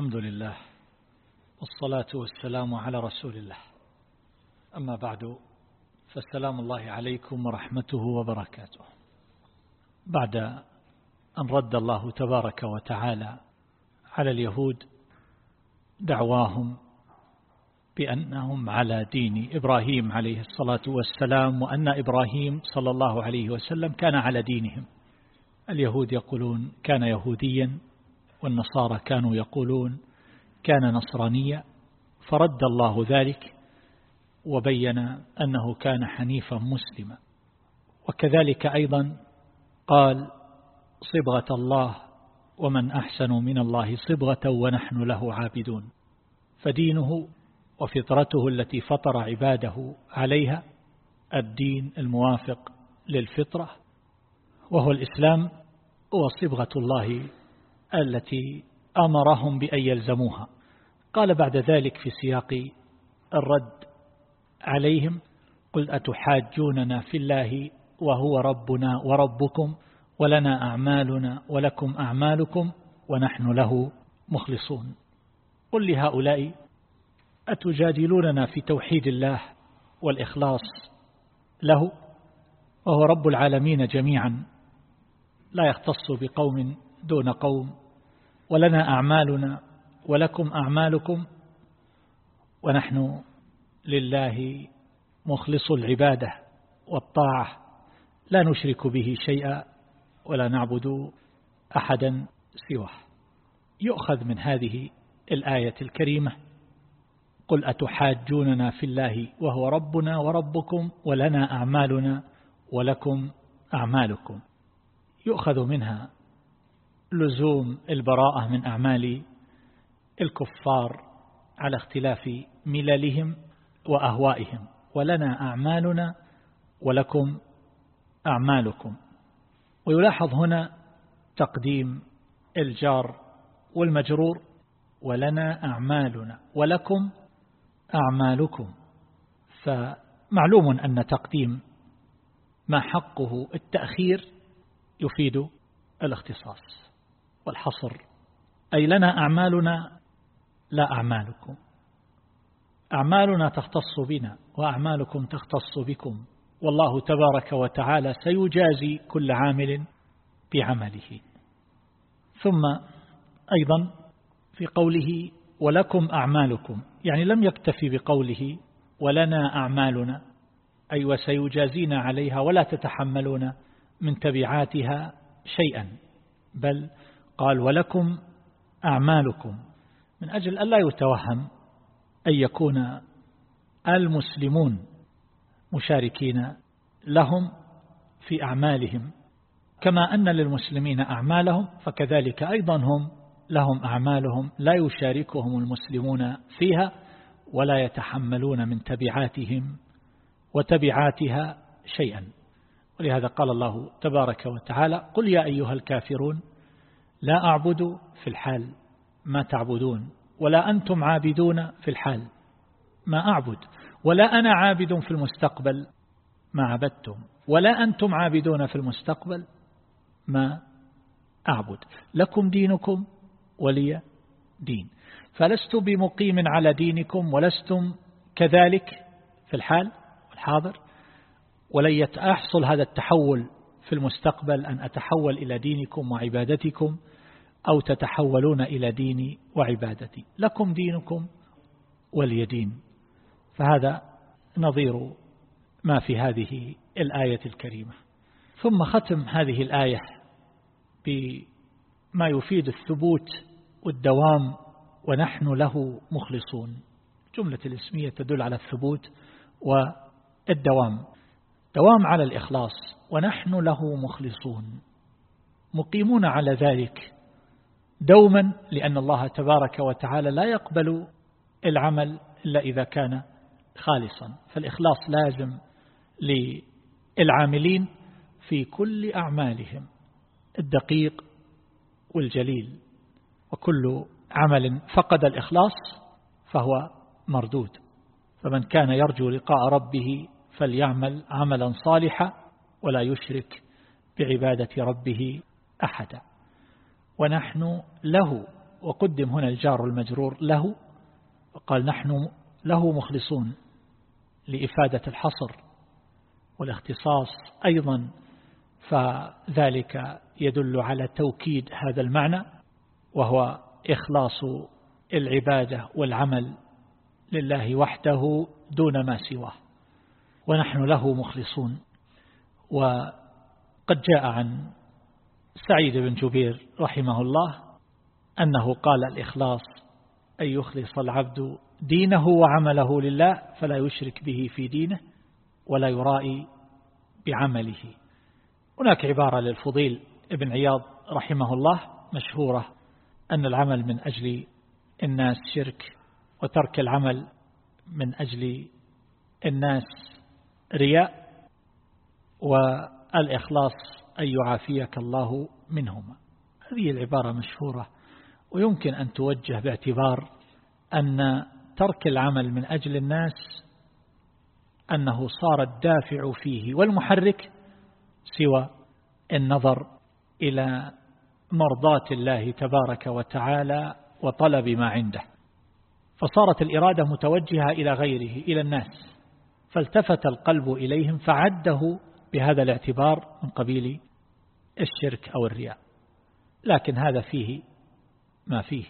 الحمد لله والصلاة والسلام على رسول الله. أما بعد فالسلام الله عليكم ورحمته وبركاته. بعد أن رد الله تبارك وتعالى على اليهود دعواهم بأنهم على دين إبراهيم عليه الصلاة والسلام وأن إبراهيم صلى الله عليه وسلم كان على دينهم. اليهود يقولون كان يهوديا والنصارى كانوا يقولون كان نصرانيا فرد الله ذلك وبين أنه كان حنيفا مسلما. وكذلك أيضا قال صبغة الله ومن أحسن من الله صبغة ونحن له عابدون فدينه وفطرته التي فطر عباده عليها الدين الموافق للفطرة وهو الإسلام هو صبغة الله التي أمرهم بأن يلزموها. قال بعد ذلك في سياق الرد عليهم قل أتحاجوننا في الله وهو ربنا وربكم ولنا أعمالنا ولكم أعمالكم ونحن له مخلصون. قل لهؤلاء أتجادلوننا في توحيد الله والإخلاص له وهو رب العالمين جميعا لا يختص بقوم دون قوم. ولنا أعمالنا ولكم أعمالكم ونحن لله مخلص العبادة والطاعة. لا نشرك به شيئا ولا نعبد أحدا سواه. يؤخذ من هذه الآية الكريمة. قل أتحاجوننا في الله وهو ربنا وربكم ولنا أعمالنا ولكم أعمالكم. يؤخذ منها لزوم البراءة من أعمال الكفار على اختلاف مللهم وأهوائهم. ولنا أعمالنا ولكم أعمالكم. ويلاحظ هنا تقديم الجار والمجرور. ولنا أعمالنا ولكم أعمالكم. فمعلوم أن تقديم ما حقه التأخير يفيد الاختصاص. والحصر. أي لنا أعمالنا لا أعمالكم. أعمالنا تختص بنا وأعمالكم تختص بكم. والله تبارك وتعالى سيجازي كل عامل بعمله. ثم أيضا في قوله ولكم أعمالكم. يعني لم يكتفي بقوله ولنا أعمالنا. أي وسيجازينا عليها ولا تتحملون من تبعاتها شيئا. بل قال ولكم أعمالكم. من أجل ألا يتوهم أن يكون المسلمون مشاركين لهم في أعمالهم كما أن للمسلمين أعمالهم فكذلك أيضا هم لهم أعمالهم لا يشاركهم المسلمون فيها ولا يتحملون من تبعاتهم وتبعاتها شيئا. ولهذا قال الله تبارك وتعالى قل يا أيها الكافرون لا أعبد في الحال ما تعبدون ولا أنتم عابدون في الحال ما أعبد ولا أنا عابد في المستقبل ما عبدتم ولا أنتم عابدون في المستقبل ما أعبد. لكم دينكم ولي دين. فلست بمقيم على دينكم ولستم كذلك في الحال والحاضر ولن يحصل هذا التحول في المستقبل أن أتحول إلى دينكم وعبادتكم أو تتحولون إلى ديني وعبادتي. لكم دينكم ولي دين. فهذا نظير ما في هذه الآية الكريمة. ثم ختم هذه الآية بما يفيد الثبوت والدوام ونحن له مخلصون. جملة الاسمية تدل على الثبوت والدوام. دوام على الإخلاص ونحن له مخلصون. مقيمون على ذلك دوما لأن الله تبارك وتعالى لا يقبل العمل إلا إذا كان خالصا. فالإخلاص لازم للعاملين في كل أعمالهم الدقيق والجليل. وكل عمل فقد الإخلاص فهو مردود. فمن كان يرجو لقاء ربه فليعمل عملا صالحا ولا يشرك بعبادة ربه أحدا. ونحن له وقدم هنا الجار المجرور له وقال نحن له مخلصون لإفادة الحصر والاختصاص أيضا فذلك يدل على توكيد هذا المعنى وهو إخلاص العبادة والعمل لله وحده دون ما سواه. ونحن له مخلصون. وقد جاء عن سعيد بن جبير رحمه الله أنه قال الإخلاص أن يخلص العبد دينه وعمله لله فلا يشرك به في دينه ولا يرائي بعمله. هناك عبارة للفضيل ابن عياض رحمه الله مشهورة أن العمل من أجل الناس شرك وترك العمل من أجل الناس رياء والإخلاص أن يعافيك الله منهما. هذه العبارة مشهورة ويمكن أن توجه باعتبار أن ترك العمل من أجل الناس أنه صار الدافع فيه والمحرك سوى النظر إلى مرضاة الله تبارك وتعالى وطلب ما عنده. فصارت الإرادة متوجهة إلى غيره إلى الناس. فالتفت القلب إليهم فعده بهذا الاعتبار من قبيل الشرك أو الرياء. لكن هذا فيه ما فيه.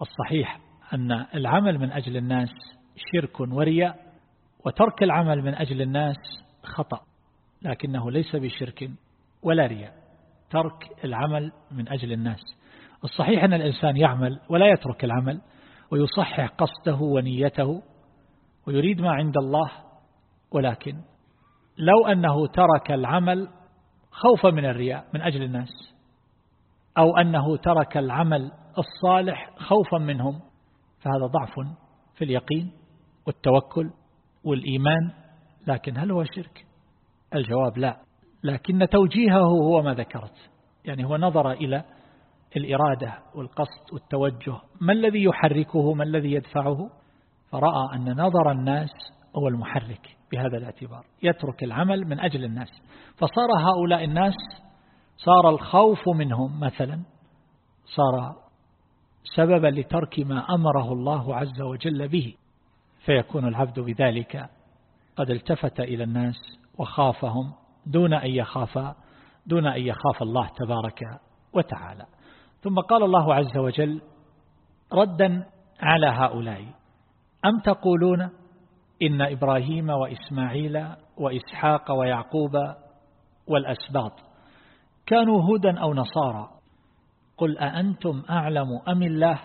والصحيح أن العمل من أجل الناس شرك ورياء وترك العمل من أجل الناس خطأ لكنه ليس بشرك ولا رياء. ترك العمل من أجل الناس. الصحيح أن الإنسان يعمل ولا يترك العمل ويصحح قصده ونيته ويريد ما عند الله ولكن لو أنه ترك العمل خوفا من الرياء من أجل الناس أو أنه ترك العمل الصالح خوفا منهم فهذا ضعف في اليقين والتوكل والإيمان. لكن هل هو شرك؟ الجواب لا. لكن توجيهه هو ما ذكرت يعني هو نظر إلى الإرادة والقصد والتوجه ما الذي يحركه؟ ما الذي يدفعه؟ فرأى أن نظر الناس هو المحرك بهذا الاعتبار يترك العمل من أجل الناس. فصار هؤلاء الناس صار الخوف منهم مثلا صار سببا لترك ما أمره الله عز وجل به. فيكون العبد بذلك قد التفت إلى الناس وخافهم دون أن يخاف دون أن يخاف الله تبارك وتعالى. ثم قال الله عز وجل ردا على هؤلاء أم تقولون إن إبراهيم وإسماعيل وإسحاق ويعقوب والأسباط كانوا هودا أو نصارى. قل أأنتم أعلم أم الله؟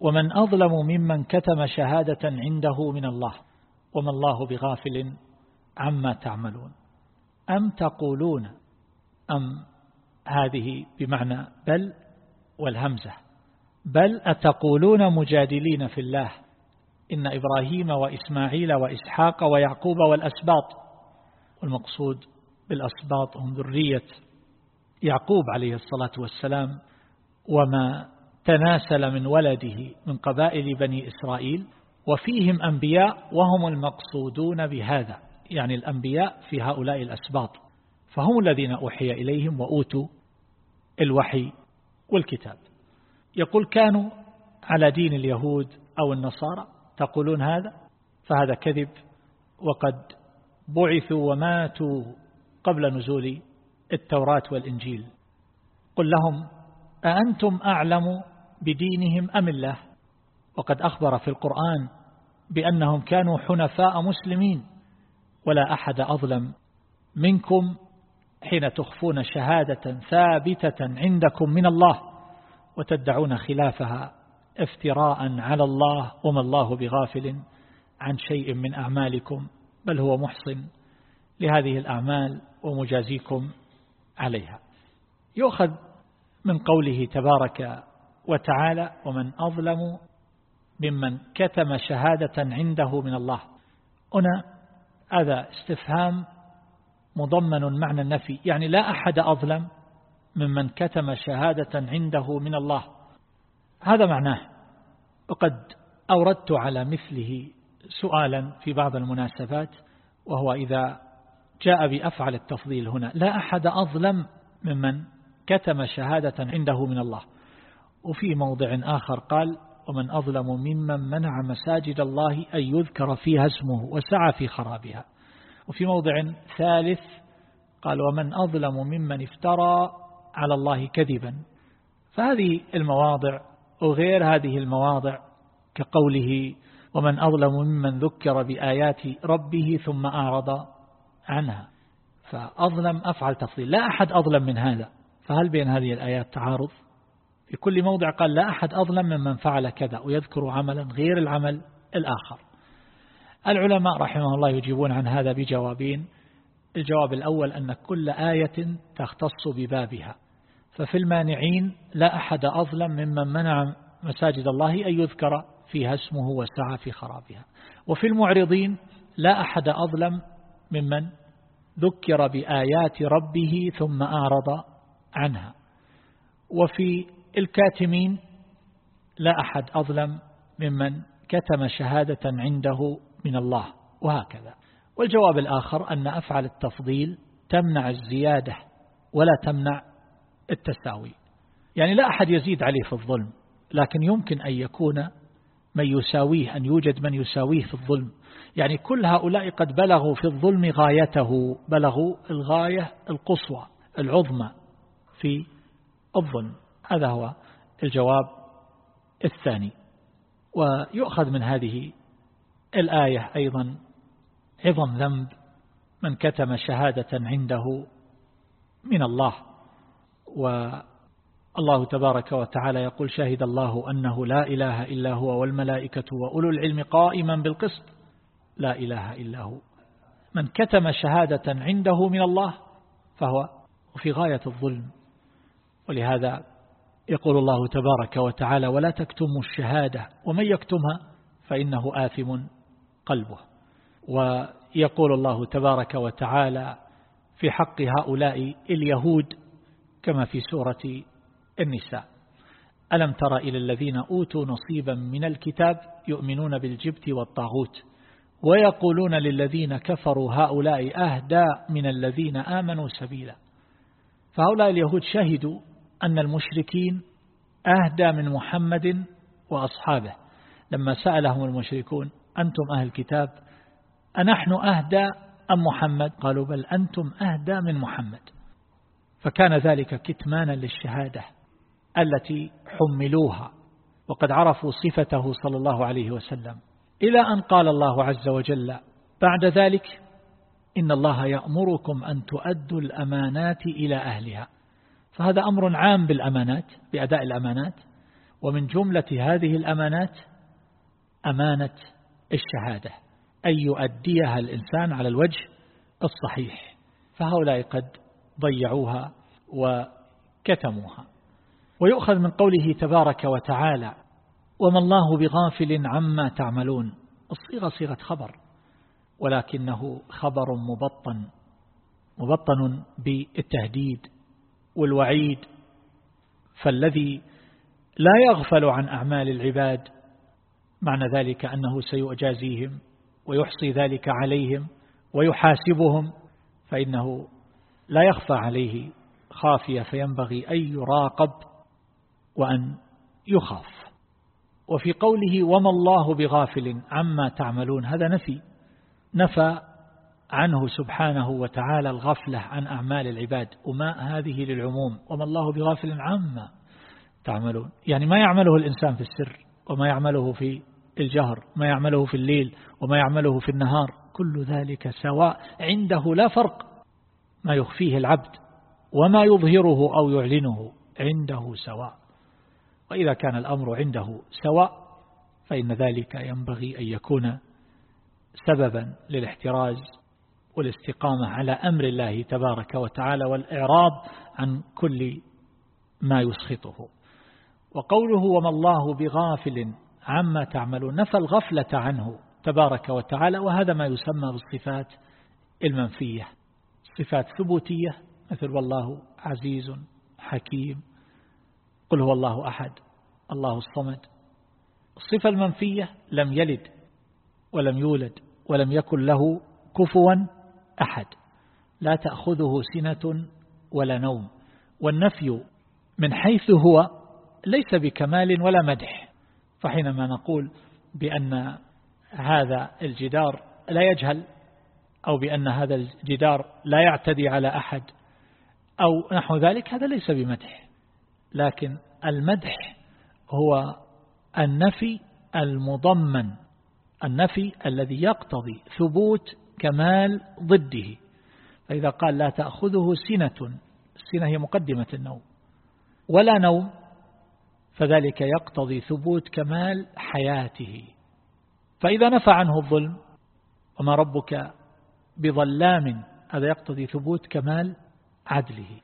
ومن أظلم ممن كتم شهادة عنده من الله؟ وما الله بغافل عما تعملون. أم تقولون أم؟ هذه بمعنى بل والهمزة. بل أتقولون مجادلين في الله؟ إن إبراهيم وإسماعيل وإسحاق ويعقوب والأسباط والمقصود بالأسباط هم ذرية يعقوب عليه الصلاة والسلام وما تناسل من ولده من قبائل بني إسرائيل وفيهم أنبياء وهم المقصودون بهذا يعني الأنبياء في هؤلاء الأسباط. فهم الذين أوحي إليهم وأوتوا الوحي والكتاب. يقول كانوا على دين اليهود أو النصارى تقولون هذا؟ فهذا كذب وقد بعثوا وماتوا قبل نزول التوراة والإنجيل. قل لهم أأنتم أعلم بدينهم أم الله؟ وقد أخبر في القرآن بأنهم كانوا حنفاء مسلمين ولا أحد أظلم منكم حين تخفون شهادة ثابتة عندكم من الله وتدعون خلافها. افتراء على الله وما الله بغافل عن شيء من أعمالكم بل هو محصن لهذه الأعمال ومجازيكم عليها. يؤخذ من قوله تبارك وتعالى ومن أظلم ممن كتم شهادة عنده من الله. هنا هذا استفهام مضمن معنى النفي يعني لا أحد أظلم ممن كتم شهادة عنده من الله. هذا معناه وقد أوردت على مثله سؤالا في بعض المناسبات وهو إذا جاء بأفعل التفضيل هنا لا أحد أظلم ممن كتم شهادة عنده من الله. وفي موضع آخر قال ومن أظلم ممن منع مساجد الله أن يذكر فيها اسمه وسعى في خرابها وفي موضع ثالث قال ومن أظلم ممن افترى على الله كذبا فهذه المواضع وغير هذه المواضع كقوله ومن أظلم ممن ذكر بآيات ربه ثم أعرض عنها. فأظلم أفعل تفضيل. لا أحد أظلم من هذا. فهل بين هذه الآيات تعارض؟ في كل موضع قال لا أحد أظلم ممن فعل كذا ويذكر عملا غير العمل الآخر. العلماء رحمه الله يجيبون عن هذا بجوابين. الجواب الأول أن كل آية تختص ببابها. ففي المانعين لا أحد أظلم ممن منع مساجد الله أن يذكر فيها اسمه وسعى في خرابها. وفي المعرضين لا أحد أظلم ممن ذكر بآيات ربه ثم أعرض عنها. وفي الكاتمين لا أحد أظلم ممن كتم شهادة عنده من الله وهكذا. والجواب الآخر أن أفعل التفضيل تمنع الزيادة ولا تمنع التساوي. يعني لا أحد يزيد عليه في الظلم لكن يمكن أن يكون من يساويه أن يوجد من يساويه في الظلم. يعني كل هؤلاء قد بلغوا في الظلم غايته بلغوا الغاية القصوى العظمى في الظلم. هذا هو الجواب الثاني. ويؤخذ من هذه الآية أيضا عظم ذنب من كتم شهادة عنده من الله. والله تبارك وتعالى يقول شهد الله أنه لا إله إلا هو والملائكة وأولو العلم قائما بالقسط. لا إله إلا هو. من كتم شهادة عنده من الله فهو في غاية الظلم. ولهذا يقول الله تبارك وتعالى ولا تكتموا الشهادة ومن يكتمها فإنه آثم قلبه. ويقول الله تبارك وتعالى في حق هؤلاء اليهود كما في سورة النساء. ألم تر إلى الذين أوتوا نصيبا من الكتاب يؤمنون بالجبت والطاغوت ويقولون للذين كفروا هؤلاء أهدى من الذين آمنوا سبيلا. فهؤلاء اليهود شهدوا أن المشركين أهدى من محمد وأصحابه. لما سألهم المشركون أنتم أهل الكتاب؟ أنحن أهدى أم محمد؟ قالوا بل أنتم أهدى من محمد. فكان ذلك كتمانا للشهادة التي حملوها وقد عرفوا صفته صلى الله عليه وسلم. إلى أن قال الله عز وجل بعد ذلك إن الله يأمركم أن تؤدوا الأمانات إلى أهلها. فهذا أمر عام بالأمانات بأداء الأمانات ومن جملة هذه الأمانات أمانة الشهادة أن يؤديها الإنسان على الوجه الصحيح. فهؤلاء قد ضيعوها وكتموها. ويؤخذ من قوله تبارك وتعالى وما الله بغافل عما تعملون. الصيغة صيغة خبر ولكنه خبر مبطن مبطن بالتهديد والوعيد. فالذي لا يغفل عن أعمال العباد معنى ذلك أنه سيؤجازيهم ويحصي ذلك عليهم ويحاسبهم فإنه لا يخفى عليه خافية فينبغي أن يراقب وأن يخاف. وفي قوله وما الله بغافل عما تعملون هذا نفي نفى عنه سبحانه وتعالى الغفلة عن أعمال العباد وما هذه للعموم وما الله بغافل عما تعملون. يعني ما يعمله الإنسان في السر وما يعمله في الجهر ما يعمله في الليل وما يعمله في النهار كل ذلك سواء عنده لا فرق ما يخفيه العبد وما يظهره أو يعلنه عنده سواء. وإذا كان الأمر عنده سواء فإن ذلك ينبغي أن يكون سببا للاحتراز والاستقامة على أمر الله تبارك وتعالى والإعراض عن كل ما يسخطه. وقوله وما الله بغافل عما تعملون نفى الغفلة عنه تبارك وتعالى وهذا ما يسمى بالصفات المنفية. صفات ثبوتية مثل والله عزيز حكيم قل هو الله أحد الله الصمد. الصفة المنفية لم يلد ولم يولد ولم يكن له كفوا أحد. لا تأخذه سنة ولا نوم. والنفي من حيث هو ليس بكمال ولا مدح. فحينما نقول بأن هذا الجدار لا يجهل أو بأن هذا الجدار لا يعتدي على أحد أو نحو ذلك هذا ليس بمدح. لكن المدح هو النفي المضمن النفي الذي يقتضي ثبوت كمال ضده. فإذا قال لا تأخذه سنة السنة هي مقدمة النوم. ولا نوم فذلك يقتضي ثبوت كمال حياته. فإذا نفى عنه الظلم وما ربك بظلام هذا يقتضي ثبوت كمال عدله.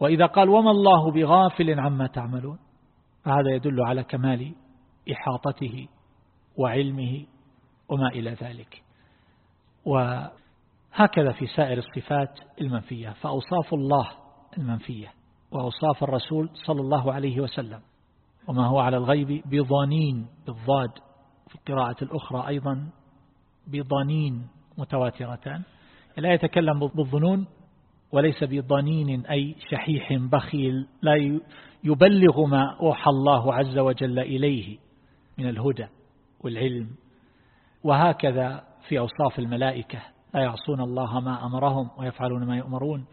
وإذا قال وما الله بغافل عما تعملون فهذا يدل على كمال إحاطته وعلمه وما إلى ذلك. وهكذا في سائر الصفات المنفية. فأوصاف الله المنفية وأوصاف الرسول صلى الله عليه وسلم. وما هو على الغيب بضانين بالضاد. في القراءة الأخرى أيضا بضانين متواترتان. لا يتكلم بالظنون وليس بضنين أي شحيح بخيل. لا يبلغ ما أوحى الله عز وجل إليه من الهدى والعلم. وهكذا في أوصاف الملائكة. لا يعصون الله ما أمرهم ويفعلون ما يؤمرون.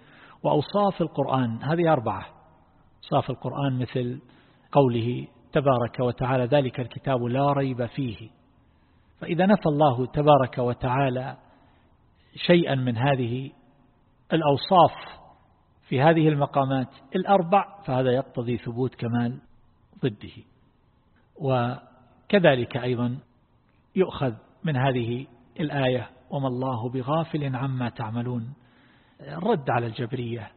وأوصاف القرآن هذه أربعة. أوصاف القرآن مثل قوله تبارك وتعالى ذلك الكتاب لا ريب فيه. فإذا نفى الله تبارك وتعالى شيئا من هذه الأوصاف في هذه المقامات الأربع فهذا يقتضي ثبوت كمال ضده. وكذلك أيضا يؤخذ من هذه الآية وما الله بغافل عما تعملون الرد على الجبرية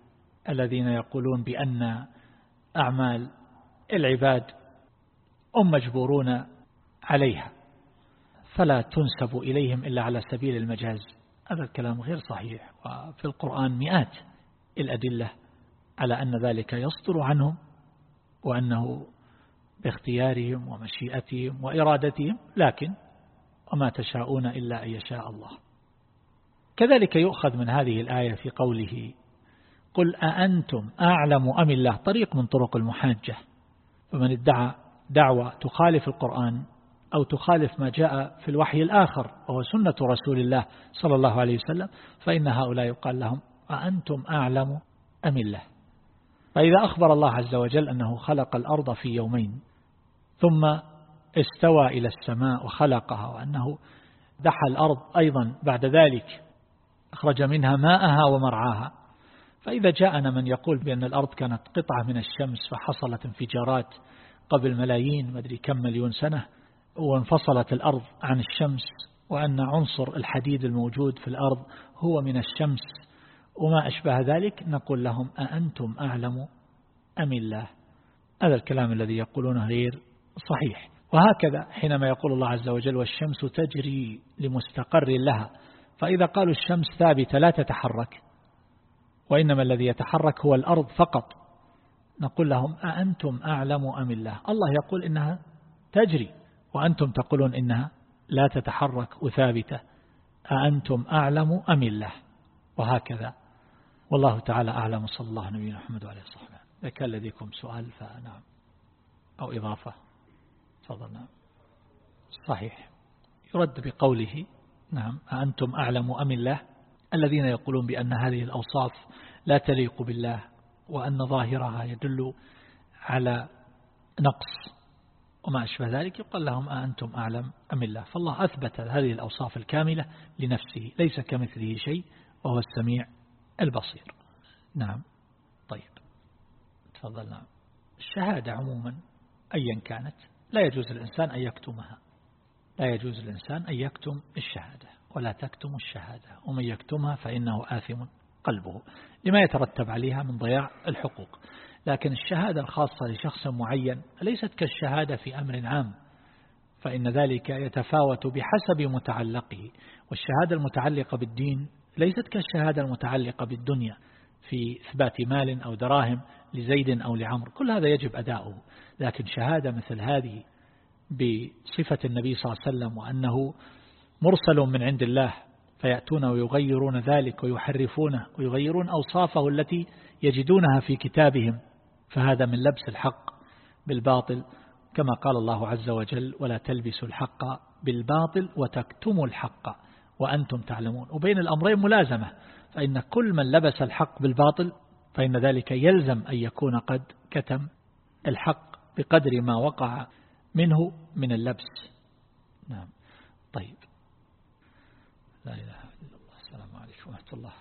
الذين يقولون بأن أعمال العباد هم مجبورون عليها فلا تنسب إليهم إلا على سبيل المجاز. هذا الكلام غير صحيح وفي القرآن مئات الأدلة على أن ذلك يصدر عنهم وأنه باختيارهم ومشيئتهم وإرادتهم لكن وما تشاءون إلا أن يشاء الله. كذلك يؤخذ من هذه الآية في قوله قل أأنتم أعلم أم الله؟ طريق من طرق المحاجة. فمن ادعى دعوة تخالف القرآن أو تخالف ما جاء في الوحي الآخر وهو سنة رسول الله صلى الله عليه وسلم فإن هؤلاء يقال لهم أأنتم أعلم أم الله؟ فإذا أخبر الله عز وجل أنه خلق الأرض في يومين ثم استوى إلى السماء وخلقها وأنه دحى الأرض أيضا بعد ذلك أخرج منها ماءها ومرعاها. فإذا جاءنا من يقول بأن الأرض كانت قطعة من الشمس فحصلت انفجارات قبل ملايين مدري كم مليون سنة وانفصلت الأرض عن الشمس وأن عنصر الحديد الموجود في الأرض هو من الشمس. وما أشبه ذلك؟ نقول لهم أأنتم أعلم أم الله؟ هذا الكلام الذي يقولونه غير صحيح. وهكذا حينما يقول الله عز وجل والشمس تجري لمستقر لها. فإذا قالوا الشمس ثابتة لا تتحرك وإنما الذي يتحرك هو الأرض فقط نقول لهم أأنتم أعلم أم الله؟ الله يقول إنها تجري. وأنتم تقولون إنها لا تتحرك وثابتة. أأنتم أعلم أم الله؟ وهكذا. والله تعالى أعلم. صلى الله نبينا محمد وعليه إذا كان لديكم سؤال فنعم. أو إضافة؟ تفضل نعم. صحيح. يرد بقوله نعم. أأنتم أعلم أم الله؟ الذين يقولون بأن هذه الأوصاف لا تليق بالله وأن ظاهرها يدل على نقص وما أشبه ذلك يقال لهم أنتم أعلم أم الله. فالله أثبت هذه الأوصاف الكاملة لنفسه ليس كمثله شيء وهو السميع البصير. نعم. طيب. تفضل. نعم. الشهادة عموما أيا كانت لا يجوز الإنسان أن يكتمها. لا يجوز الإنسان أن يكتم الشهادة ولا تكتم الشهادة. ومن يكتمها فإنه آثم قلبه لما يترتب عليها من ضياع الحقوق. لكن الشهادة الخاصة لشخص معين ليست كالشهادة في أمر عام فإن ذلك يتفاوت بحسب متعلقه والشهادة المتعلقة بالدين ليست كالشهادة المتعلقة بالدنيا في إثبات مال أو دراهم لزيد أو لعمر كل هذا يجب أداؤه لكن شهادة مثل هذه بصفة النبي صلى الله عليه وسلم وأنه مرسل من عند الله فيأتون ويغيرون ذلك ويحرفونه ويغيرون أوصافه التي يجدونها في كتابهم. فهذا من لبس الحق بالباطل كما قال الله عز وجل ولا تلبسوا الحق بالباطل وتكتموا الحق وأنتم تعلمون. وبين الأمرين ملازمة فإن كل من لبس الحق بالباطل فإن ذلك يلزم أن يكون قد كتم الحق بقدر ما وقع منه من اللبس. نعم. طيب. لا إله إلا الله. السلام عليكم ورحمة الله.